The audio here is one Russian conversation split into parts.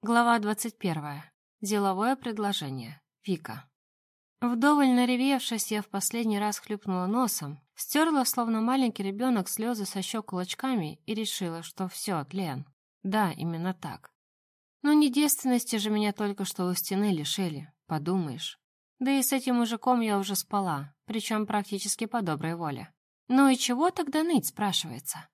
Глава 21. Деловое предложение. Вика. Вдоволь наревевшись, я в последний раз хлюпнула носом, стерла, словно маленький ребенок, слезы со щек кулачками и решила, что все, тлен. Да, именно так. Но не девственности же меня только что у стены лишили, подумаешь. Да и с этим мужиком я уже спала, причем практически по доброй воле. Ну и чего тогда ныть, спрашивается?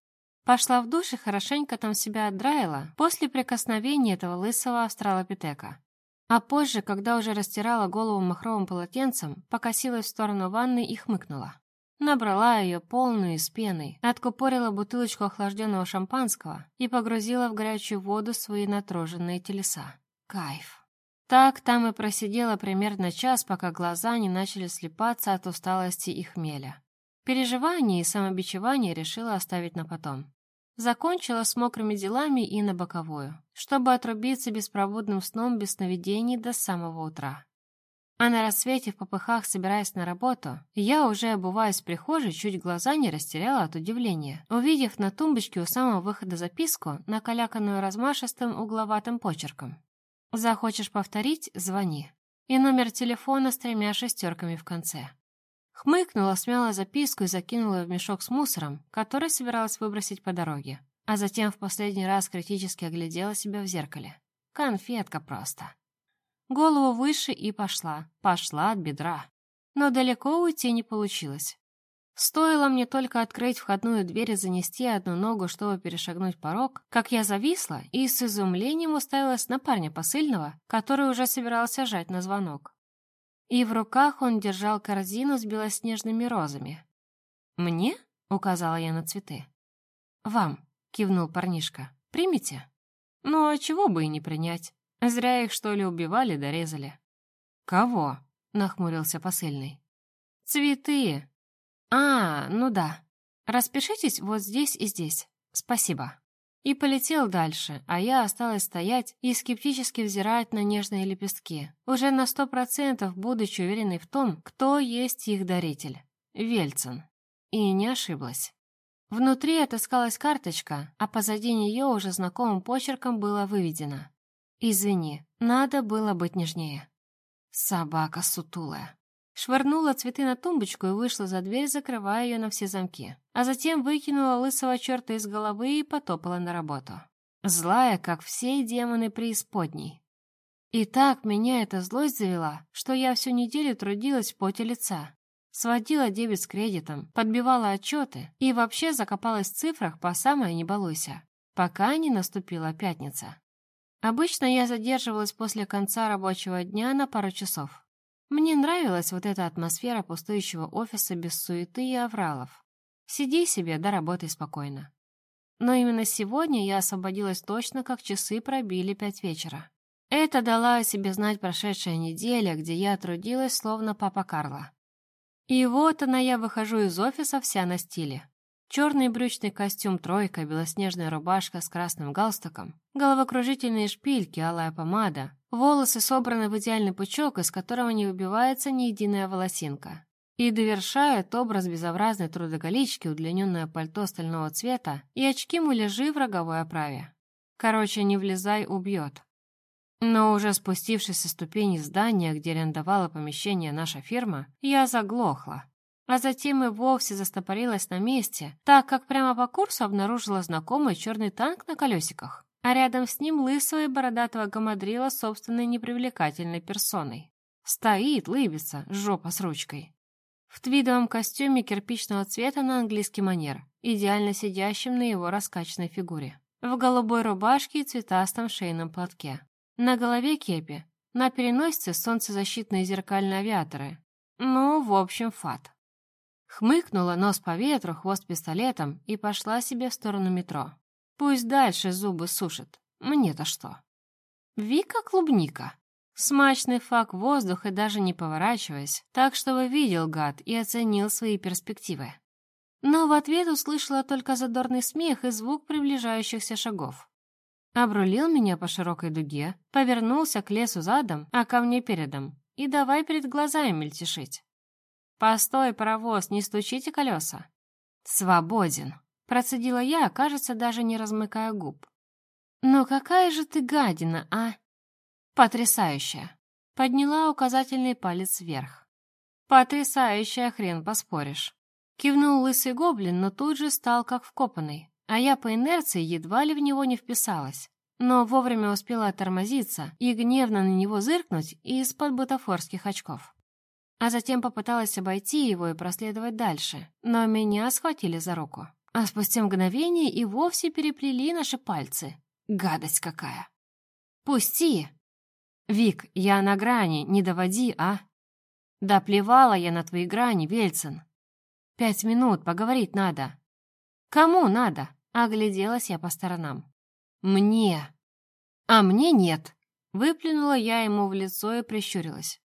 Пошла в душ и хорошенько там себя отдраила после прикосновения этого лысого австралопитека. А позже, когда уже растирала голову махровым полотенцем, покосилась в сторону ванны и хмыкнула. Набрала ее полную из пены, откупорила бутылочку охлажденного шампанского и погрузила в горячую воду свои натруженные телеса. Кайф. Так там и просидела примерно час, пока глаза не начали слепаться от усталости и хмеля. Переживания и самобичевание решила оставить на потом. Закончила с мокрыми делами и на боковую, чтобы отрубиться беспроводным сном без сновидений до самого утра. А на рассвете в попыхах, собираясь на работу, я, уже обуваясь в прихожей, чуть глаза не растеряла от удивления, увидев на тумбочке у самого выхода записку, накаляканную размашистым угловатым почерком. «Захочешь повторить — звони». И номер телефона с тремя шестерками в конце. Хмыкнула, смяла записку и закинула в мешок с мусором, который собиралась выбросить по дороге. А затем в последний раз критически оглядела себя в зеркале. Конфетка просто. Голову выше и пошла. Пошла от бедра. Но далеко уйти не получилось. Стоило мне только открыть входную дверь и занести одну ногу, чтобы перешагнуть порог, как я зависла и с изумлением уставилась на парня посыльного, который уже собирался жать на звонок и в руках он держал корзину с белоснежными розами. «Мне?» — указала я на цветы. «Вам», — кивнул парнишка. «Примите?» «Ну, а чего бы и не принять? Зря их, что ли, убивали, дорезали». «Кого?» — нахмурился посыльный. «Цветы!» «А, ну да. Распишитесь вот здесь и здесь. Спасибо» и полетел дальше, а я осталась стоять и скептически взирать на нежные лепестки, уже на сто процентов будучи уверенной в том, кто есть их даритель. Вельцин. И не ошиблась. Внутри отыскалась карточка, а позади нее уже знакомым почерком было выведено. «Извини, надо было быть нежнее». Собака сутулая. Швырнула цветы на тумбочку и вышла за дверь, закрывая ее на все замки. А затем выкинула лысого черта из головы и потопала на работу. Злая, как все демоны преисподней. И так меня эта злость завела, что я всю неделю трудилась в поте лица. Сводила дебет с кредитом, подбивала отчеты и вообще закопалась в цифрах по самое не балуйся, пока не наступила пятница. Обычно я задерживалась после конца рабочего дня на пару часов. Мне нравилась вот эта атмосфера пустующего офиса без суеты и авралов. Сиди себе, да работай спокойно. Но именно сегодня я освободилась точно, как часы пробили пять вечера. Это дала о себе знать прошедшая неделя, где я трудилась, словно папа Карла. И вот она я выхожу из офиса вся на стиле. Черный брючный костюм «тройка», белоснежная рубашка с красным галстуком, головокружительные шпильки, алая помада, волосы собраны в идеальный пучок, из которого не выбивается ни единая волосинка. И довершает образ безобразной трудоголички удлиненное пальто стального цвета и очки муляжи в роговой оправе. Короче, не влезай, убьет. Но уже спустившись со ступени здания, где арендовала помещение наша фирма, я заглохла а затем и вовсе застопорилась на месте, так как прямо по курсу обнаружила знакомый черный танк на колесиках, а рядом с ним лысого и бородатого гамадрила собственной непривлекательной персоной. Стоит, лыбится, жопа с ручкой. В твидовом костюме кирпичного цвета на английский манер, идеально сидящем на его раскачанной фигуре. В голубой рубашке и цветастом шейном платке. На голове кепи, на переносице солнцезащитные зеркальные авиаторы. Ну, в общем, фат. Хмыкнула нос по ветру, хвост пистолетом и пошла себе в сторону метро. Пусть дальше зубы сушит. Мне-то что? Вика клубника. Смачный фак воздух и даже не поворачиваясь, так чтобы видел гад и оценил свои перспективы. Но в ответ услышала только задорный смех и звук приближающихся шагов. Обрулил меня по широкой дуге, повернулся к лесу задом, а ко мне передом, и давай перед глазами мельтешить. «Постой, паровоз, не стучите колеса!» «Свободен!» — процедила я, кажется, даже не размыкая губ. «Ну какая же ты гадина, а?» «Потрясающая!» Подняла указательный палец вверх. «Потрясающая, хрен поспоришь!» Кивнул лысый гоблин, но тут же стал как вкопанный, а я по инерции едва ли в него не вписалась. Но вовремя успела тормозиться и гневно на него зыркнуть из-под бутафорских очков. А затем попыталась обойти его и проследовать дальше, но меня схватили за руку. А спустя мгновение и вовсе переплели наши пальцы. Гадость какая! «Пусти!» «Вик, я на грани, не доводи, а?» «Да плевала я на твои грани, Вельцин!» «Пять минут, поговорить надо!» «Кому надо?» — огляделась я по сторонам. «Мне!» «А мне нет!» — выплюнула я ему в лицо и прищурилась.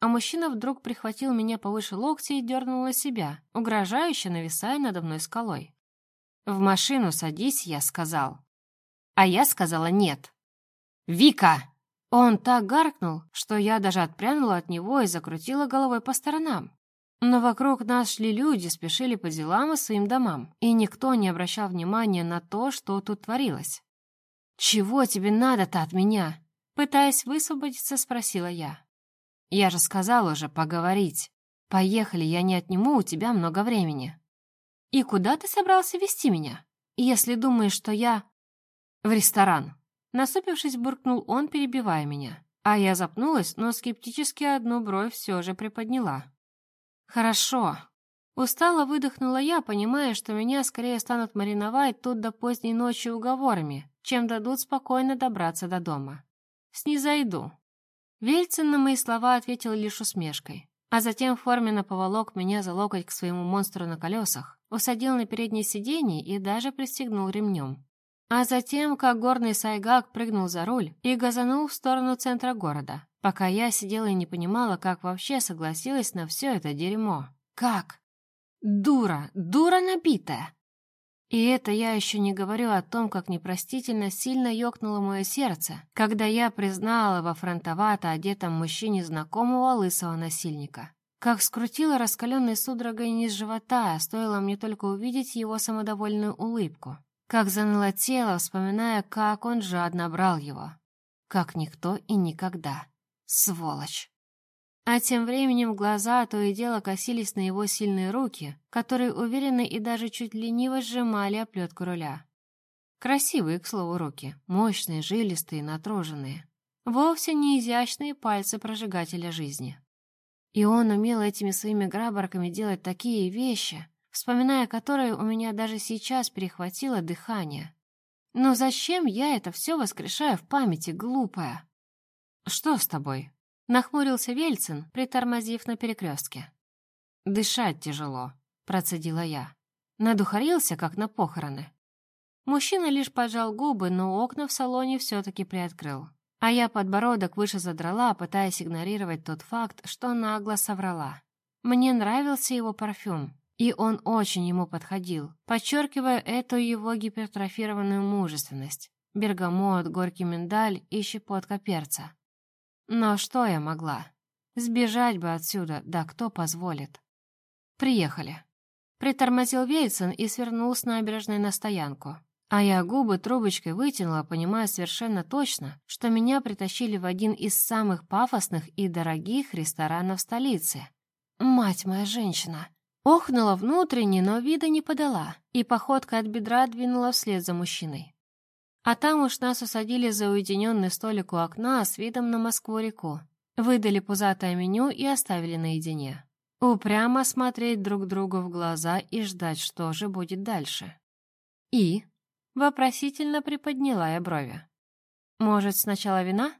А мужчина вдруг прихватил меня повыше локтя и дернул на себя, угрожающе нависая надо мной скалой. «В машину садись», — я сказал. А я сказала «нет». «Вика!» Он так гаркнул, что я даже отпрянула от него и закрутила головой по сторонам. Но вокруг нас шли люди, спешили по делам и своим домам, и никто не обращал внимания на то, что тут творилось. «Чего тебе надо-то от меня?» Пытаясь высвободиться, спросила я. «Я же сказала уже поговорить. Поехали, я не отниму у тебя много времени». «И куда ты собрался вести меня, если думаешь, что я...» «В ресторан!» Насупившись, буркнул он, перебивая меня. А я запнулась, но скептически одну бровь все же приподняла. «Хорошо». Устало выдохнула я, понимая, что меня скорее станут мариновать тут до поздней ночи уговорами, чем дадут спокойно добраться до дома. «Снизойду». Вельцин на мои слова ответил лишь усмешкой, а затем форменно поволок меня за локоть к своему монстру на колесах, усадил на переднее сиденье и даже пристегнул ремнем. А затем, как горный сайгак прыгнул за руль и газанул в сторону центра города, пока я сидела и не понимала, как вообще согласилась на все это дерьмо. Как? Дура, дура набитая. И это я еще не говорю о том, как непростительно сильно ёкнуло мое сердце, когда я признала во фронтовато одетом мужчине знакомого лысого насильника. Как скрутила раскаленной судорогой низ живота, стоило мне только увидеть его самодовольную улыбку. Как заныло тело, вспоминая, как он жадно брал его. Как никто и никогда. Сволочь. А тем временем глаза то и дело косились на его сильные руки, которые уверенно и даже чуть лениво сжимали оплетку руля. Красивые, к слову, руки, мощные, жилистые, натруженные. Вовсе не изящные пальцы прожигателя жизни. И он умел этими своими грабарками делать такие вещи, вспоминая которые у меня даже сейчас перехватило дыхание. Но зачем я это все воскрешаю в памяти, глупая? «Что с тобой?» — нахмурился Вельцин, притормозив на перекрестке. «Дышать тяжело», — процедила я. Надухарился, как на похороны. Мужчина лишь поджал губы, но окна в салоне все-таки приоткрыл. А я подбородок выше задрала, пытаясь игнорировать тот факт, что нагло соврала. Мне нравился его парфюм, и он очень ему подходил, подчеркивая эту его гипертрофированную мужественность. Бергамот, горький миндаль и щепотка перца. Но что я могла? Сбежать бы отсюда, да кто позволит? Приехали. Притормозил Вейцен и свернул с набережной на стоянку. А я губы трубочкой вытянула, понимая совершенно точно, что меня притащили в один из самых пафосных и дорогих ресторанов столицы. Мать моя женщина! Охнула внутренне, но вида не подала, и походка от бедра двинула вслед за мужчиной. А там уж нас усадили за уединенный столик у окна с видом на Москву-реку. Выдали пузатое меню и оставили наедине. Упрямо смотреть друг другу в глаза и ждать, что же будет дальше. И вопросительно приподняла я брови. «Может, сначала вина?»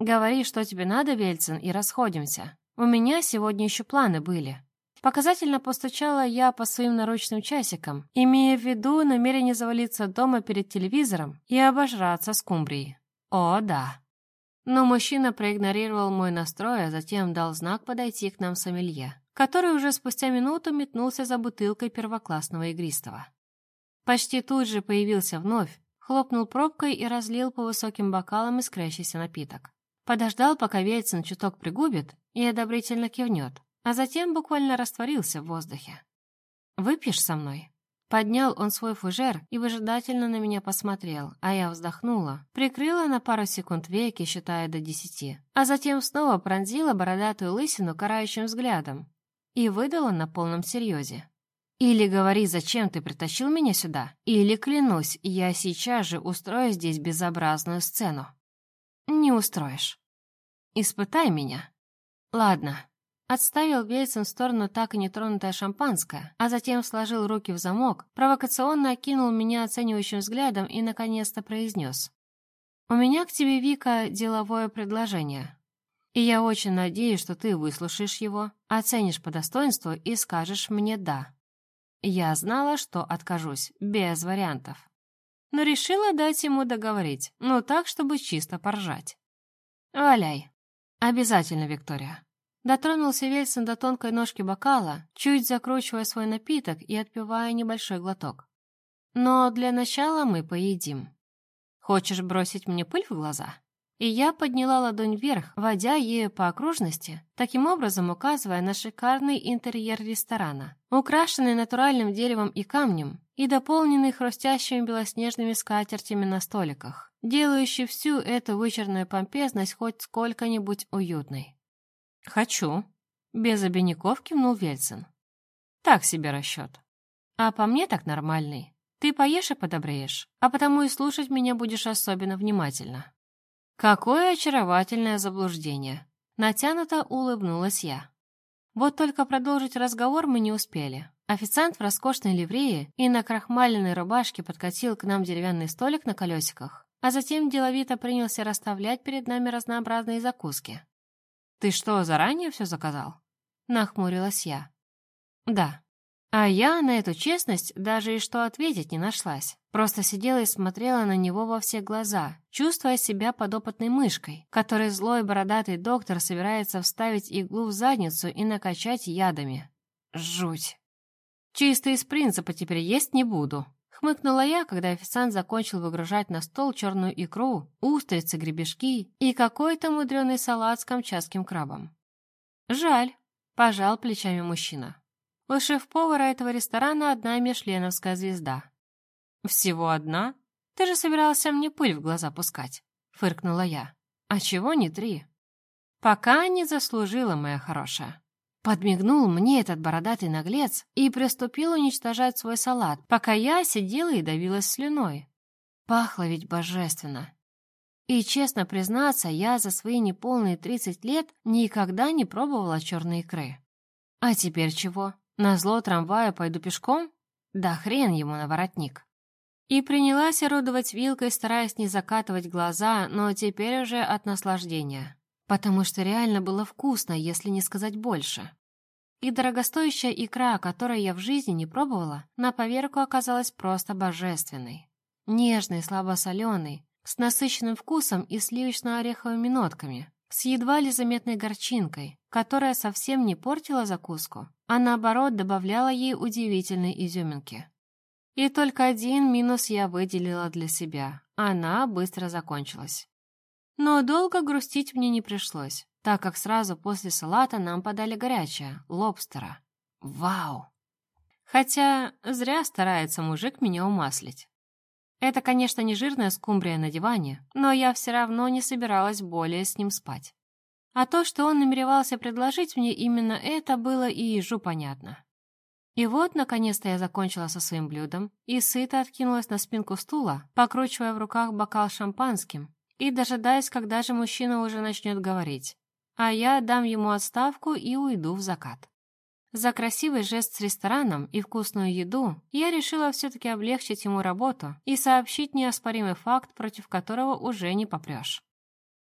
«Говори, что тебе надо, Вельцин, и расходимся. У меня сегодня еще планы были». Показательно постучала я по своим наручным часикам, имея в виду намерение завалиться дома перед телевизором и обожраться скумбрией. О, да. Но мужчина проигнорировал мой настрой, а затем дал знак подойти к нам сомелье, который уже спустя минуту метнулся за бутылкой первоклассного игристого. Почти тут же появился вновь, хлопнул пробкой и разлил по высоким бокалам искрящийся напиток. Подождал, пока Вельцин чуток пригубит и одобрительно кивнет, а затем буквально растворился в воздухе. «Выпьешь со мной?» — Поднял он свой фужер и выжидательно на меня посмотрел, а я вздохнула, прикрыла на пару секунд веки, считая до десяти, а затем снова пронзила бородатую лысину карающим взглядом и выдала на полном серьезе. «Или говори, зачем ты притащил меня сюда, или, клянусь, я сейчас же устрою здесь безобразную сцену». «Не устроишь. Испытай меня». «Ладно, Отставил Вельсон в сторону так и нетронутое шампанское, а затем сложил руки в замок, провокационно окинул меня оценивающим взглядом и наконец-то произнес. «У меня к тебе, Вика, деловое предложение. И я очень надеюсь, что ты выслушаешь его, оценишь по достоинству и скажешь мне «да». Я знала, что откажусь, без вариантов. Но решила дать ему договорить, но так, чтобы чисто поржать. «Валяй. Обязательно, Виктория». Дотронулся Вельсон до тонкой ножки бокала, чуть закручивая свой напиток и отпивая небольшой глоток. «Но для начала мы поедим. Хочешь бросить мне пыль в глаза?» И я подняла ладонь вверх, водя ею по окружности, таким образом указывая на шикарный интерьер ресторана, украшенный натуральным деревом и камнем и дополненный хрустящими белоснежными скатертями на столиках, делающий всю эту вычерную помпезность хоть сколько-нибудь уютной. «Хочу», — без обиняков кивнул Вельцин. «Так себе расчет. А по мне так нормальный. Ты поешь и подобреешь, а потому и слушать меня будешь особенно внимательно». «Какое очаровательное заблуждение!» Натянуто улыбнулась я. Вот только продолжить разговор мы не успели. Официант в роскошной ливрее и на крахмаленной рубашке подкатил к нам деревянный столик на колесиках, а затем деловито принялся расставлять перед нами разнообразные закуски. «Ты что, заранее все заказал?» Нахмурилась я. «Да». А я на эту честность даже и что ответить не нашлась. Просто сидела и смотрела на него во все глаза, чувствуя себя подопытной мышкой, которой злой бородатый доктор собирается вставить иглу в задницу и накачать ядами. Жуть. Чисто из принципа теперь есть не буду. Хмыкнула я, когда официант закончил выгружать на стол черную икру, устрицы, гребешки и какой-то мудреный салат с камчатским крабом. «Жаль», — пожал плечами мужчина. «У шеф-повара этого ресторана одна мишленовская звезда». «Всего одна? Ты же собирался мне пыль в глаза пускать», — фыркнула я. «А чего не три?» «Пока не заслужила, моя хорошая». Подмигнул мне этот бородатый наглец и приступил уничтожать свой салат, пока я сидела и давилась слюной. Пахло ведь божественно. И, честно признаться, я за свои неполные 30 лет никогда не пробовала черной икры. А теперь чего? На зло трамвая пойду пешком? Да хрен ему на воротник. И принялась орудовать вилкой, стараясь не закатывать глаза, но теперь уже от наслаждения потому что реально было вкусно, если не сказать больше. И дорогостоящая икра, которую я в жизни не пробовала, на поверку оказалась просто божественной. Нежной, слабосоленой, с насыщенным вкусом и сливочно-ореховыми нотками, с едва ли заметной горчинкой, которая совсем не портила закуску, а наоборот добавляла ей удивительной изюминки. И только один минус я выделила для себя. Она быстро закончилась. Но долго грустить мне не пришлось, так как сразу после салата нам подали горячее, лобстера. Вау! Хотя зря старается мужик меня умаслить. Это, конечно, не жирная скумбрия на диване, но я все равно не собиралась более с ним спать. А то, что он намеревался предложить мне именно это, было и ежу понятно. И вот, наконец-то, я закончила со своим блюдом и сыто откинулась на спинку стула, покручивая в руках бокал шампанским и дожидаясь, когда же мужчина уже начнет говорить. А я дам ему отставку и уйду в закат. За красивый жест с рестораном и вкусную еду я решила все-таки облегчить ему работу и сообщить неоспоримый факт, против которого уже не попрешь.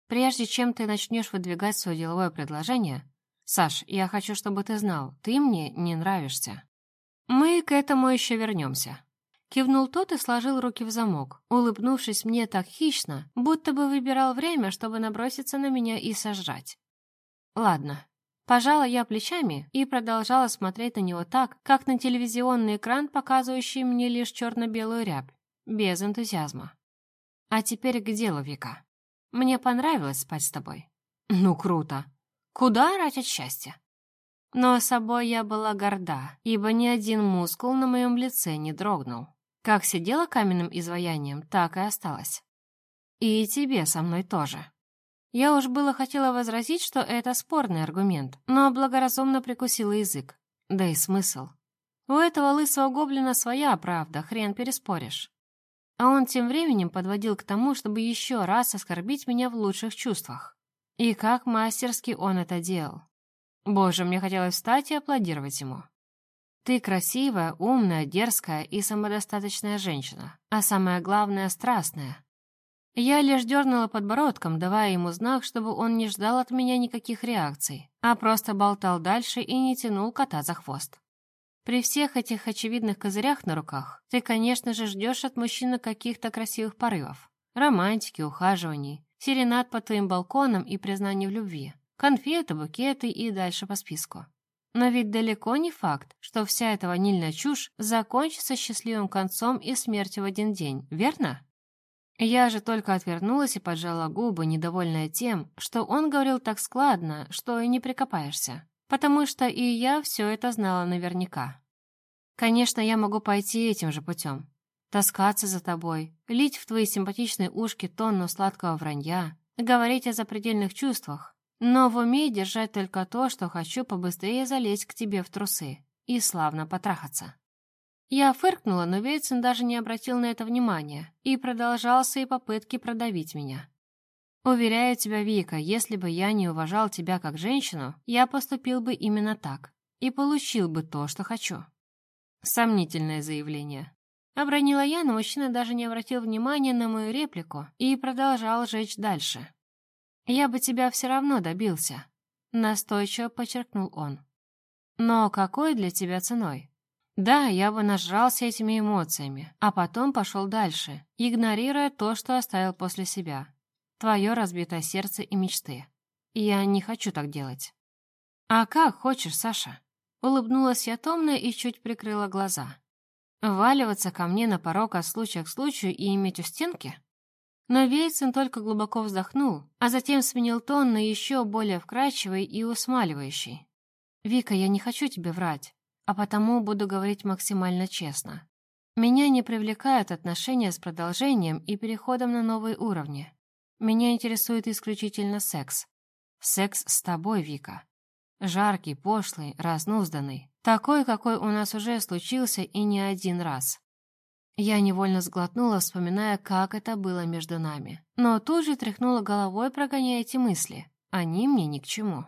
Прежде чем ты начнешь выдвигать свое деловое предложение, Саш, я хочу, чтобы ты знал, ты мне не нравишься. Мы к этому еще вернемся. Кивнул тот и сложил руки в замок, улыбнувшись мне так хищно, будто бы выбирал время, чтобы наброситься на меня и сожрать. Ладно. Пожала я плечами и продолжала смотреть на него так, как на телевизионный экран, показывающий мне лишь черно-белую рябь, без энтузиазма. А теперь к делу, Вика. Мне понравилось спать с тобой. Ну, круто. Куда орать от счастья? Но собой я была горда, ибо ни один мускул на моем лице не дрогнул. Как сидела каменным изваянием, так и осталась. И тебе со мной тоже. Я уж было хотела возразить, что это спорный аргумент, но благоразумно прикусила язык. Да и смысл. У этого лысого гоблина своя правда, хрен переспоришь. А он тем временем подводил к тому, чтобы еще раз оскорбить меня в лучших чувствах. И как мастерски он это делал. Боже, мне хотелось встать и аплодировать ему. Ты красивая, умная, дерзкая и самодостаточная женщина, а самое главное — страстная. Я лишь дернула подбородком, давая ему знак, чтобы он не ждал от меня никаких реакций, а просто болтал дальше и не тянул кота за хвост. При всех этих очевидных козырях на руках ты, конечно же, ждешь от мужчины каких-то красивых порывов. Романтики, ухаживаний, серенад по твоим балконам и признаний в любви, конфеты, букеты и дальше по списку. Но ведь далеко не факт, что вся эта ванильная чушь закончится счастливым концом и смертью в один день, верно? Я же только отвернулась и поджала губы, недовольная тем, что он говорил так складно, что и не прикопаешься потому что и я все это знала наверняка. Конечно, я могу пойти этим же путем. Таскаться за тобой, лить в твои симпатичные ушки тонну сладкого вранья, говорить о запредельных чувствах, но в уме держать только то, что хочу побыстрее залезть к тебе в трусы и славно потрахаться. Я фыркнула, но Вейцен даже не обратил на это внимания и продолжал свои попытки продавить меня. Уверяю тебя, Вика, если бы я не уважал тебя как женщину, я поступил бы именно так и получил бы то, что хочу. Сомнительное заявление. Обронила я, но мужчина даже не обратил внимания на мою реплику и продолжал жечь дальше. «Я бы тебя все равно добился», — настойчиво подчеркнул он. «Но какой для тебя ценой?» Да, я бы нажрался этими эмоциями, а потом пошел дальше, игнорируя то, что оставил после себя твое разбитое сердце и мечты. Я не хочу так делать. А как хочешь, Саша? Улыбнулась я томно и чуть прикрыла глаза. Валиваться ко мне на порог от случая к случаю и иметь у стенки? Но Вейцин только глубоко вздохнул, а затем сменил тон на еще более вкрадчивый и усмаливающий. «Вика, я не хочу тебе врать, а потому буду говорить максимально честно. Меня не привлекают отношения с продолжением и переходом на новые уровни. Меня интересует исключительно секс. Секс с тобой, Вика. Жаркий, пошлый, разнузданный. Такой, какой у нас уже случился и не один раз. Я невольно сглотнула, вспоминая, как это было между нами. Но тут же тряхнула головой, прогоняя эти мысли. Они мне ни к чему.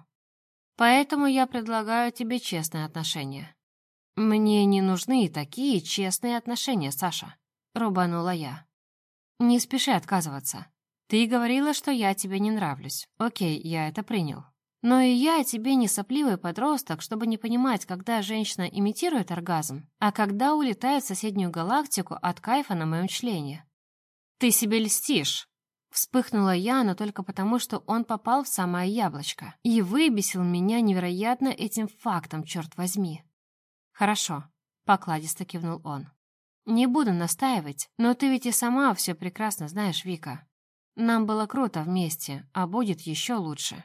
Поэтому я предлагаю тебе честные отношения. Мне не нужны такие честные отношения, Саша. Рубанула я. Не спеши отказываться. Ты говорила, что я тебе не нравлюсь. Окей, я это принял. Но и я тебе не сопливый подросток, чтобы не понимать, когда женщина имитирует оргазм, а когда улетает в соседнюю галактику от кайфа на моем члене. Ты себе льстишь. Вспыхнула я, но только потому, что он попал в самое яблочко. И выбесил меня невероятно этим фактом, черт возьми. Хорошо, покладисто кивнул он. Не буду настаивать, но ты ведь и сама все прекрасно знаешь, Вика. Нам было круто вместе, а будет еще лучше.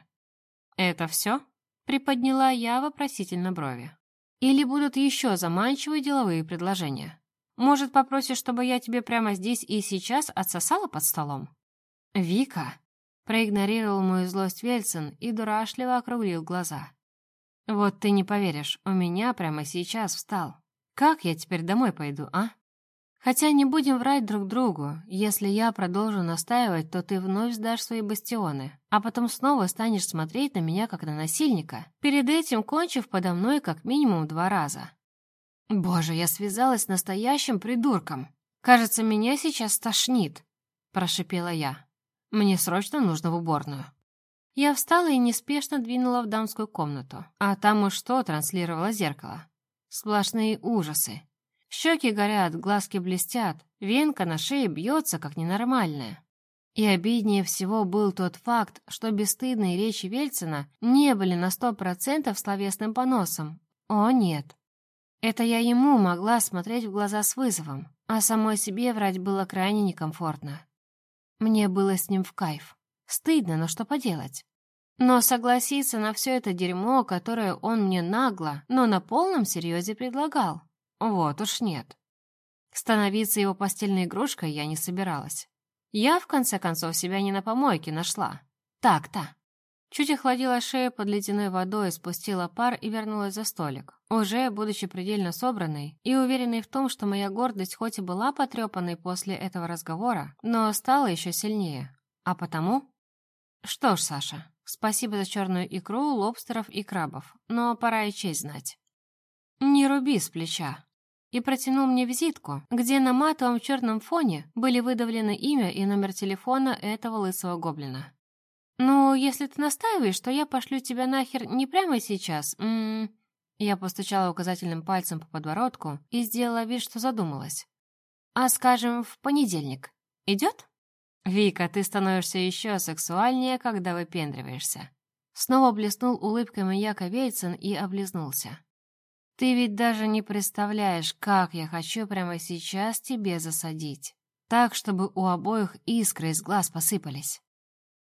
«Это все?» — приподняла я вопросительно брови. «Или будут еще заманчивые деловые предложения? Может, попросишь, чтобы я тебе прямо здесь и сейчас отсосала под столом?» «Вика!» — проигнорировал мою злость Вельцин и дурашливо округлил глаза. «Вот ты не поверишь, у меня прямо сейчас встал. Как я теперь домой пойду, а?» Хотя не будем врать друг другу. Если я продолжу настаивать, то ты вновь сдашь свои бастионы, а потом снова станешь смотреть на меня как на насильника, перед этим кончив подо мной как минимум два раза. Боже, я связалась с настоящим придурком. Кажется, меня сейчас тошнит, прошипела я. Мне срочно нужно в уборную. Я встала и неспешно двинула в дамскую комнату, а там уж что транслировало зеркало. Сплошные ужасы. Щеки горят, глазки блестят, венка на шее бьется, как ненормальная. И обиднее всего был тот факт, что бесстыдные речи Вельцина не были на сто процентов словесным поносом. О, нет. Это я ему могла смотреть в глаза с вызовом, а самой себе врать было крайне некомфортно. Мне было с ним в кайф. Стыдно, но что поделать? Но согласиться на все это дерьмо, которое он мне нагло, но на полном серьезе предлагал, вот уж нет. Становиться его постельной игрушкой я не собиралась. Я, в конце концов, себя не на помойке нашла. Так-то. Чуть охладила шею под ледяной водой, спустила пар и вернулась за столик. Уже, будучи предельно собранной и уверенной в том, что моя гордость хоть и была потрепанной после этого разговора, но стала еще сильнее. А потому... Что ж, Саша, спасибо за черную икру, лобстеров и крабов, но пора и честь знать. Не руби с плеча. И протянул мне визитку, где на матовом черном фоне были выдавлены имя и номер телефона этого лысого гоблина. «Ну, если ты настаиваешь, то я пошлю тебя нахер не прямо сейчас. М -м -м. Я постучала указательным пальцем по подбородку и сделала вид, что задумалась. «А, скажем, в понедельник. Идет?» «Вика, ты становишься еще сексуальнее, когда выпендриваешься». Снова блеснул улыбкой маньяка Вейцен и облизнулся. «Ты ведь даже не представляешь, как я хочу прямо сейчас тебе засадить. Так, чтобы у обоих искры из глаз посыпались».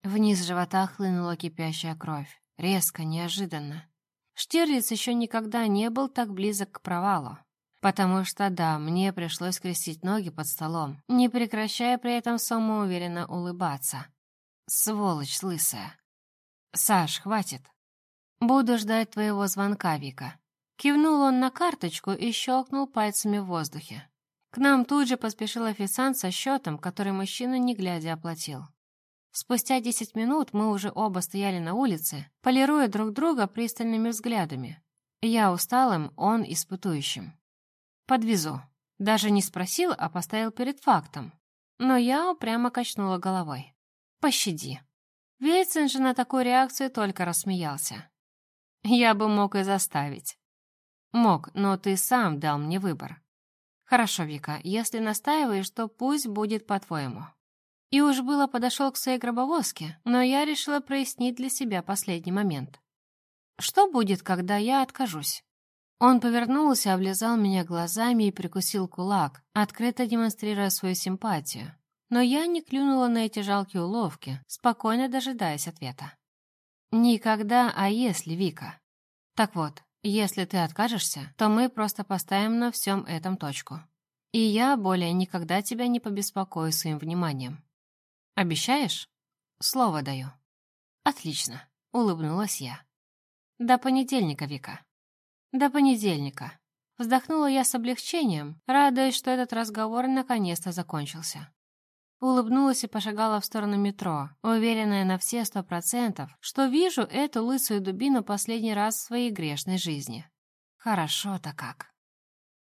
Вниз живота хлынула кипящая кровь. Резко, неожиданно. Штирлиц еще никогда не был так близок к провалу. Потому что, да, мне пришлось скрестить ноги под столом, не прекращая при этом самоуверенно улыбаться. Сволочь лысая. «Саш, хватит. Буду ждать твоего звонка, Вика». Кивнул он на карточку и щелкнул пальцами в воздухе. К нам тут же поспешил официант со счетом, который мужчина не глядя оплатил. Спустя десять минут мы уже оба стояли на улице, полируя друг друга пристальными взглядами. Я усталым, он испытующим. «Подвезу». Даже не спросил, а поставил перед фактом. Но я упрямо качнула головой. «Пощади». Вельцин же на такую реакцию только рассмеялся. «Я бы мог и заставить». «Мог, но ты сам дал мне выбор». «Хорошо, Вика, если настаиваешь, то пусть будет по-твоему». И уж было подошел к своей гробовозке, но я решила прояснить для себя последний момент. Что будет, когда я откажусь? Он повернулся, облизал меня глазами и прикусил кулак, открыто демонстрируя свою симпатию. Но я не клюнула на эти жалкие уловки, спокойно дожидаясь ответа. «Никогда, а если, Вика?» «Так вот, если ты откажешься, то мы просто поставим на всем этом точку. И я более никогда тебя не побеспокою своим вниманием. Обещаешь? Слово даю. Отлично, улыбнулась я. До понедельника, Вика. До понедельника. Вздохнула я с облегчением, радуясь, что этот разговор наконец-то закончился. Улыбнулась и пошагала в сторону метро, уверенная на все сто процентов, что вижу эту лысую дубину последний раз в своей грешной жизни. Хорошо-то как.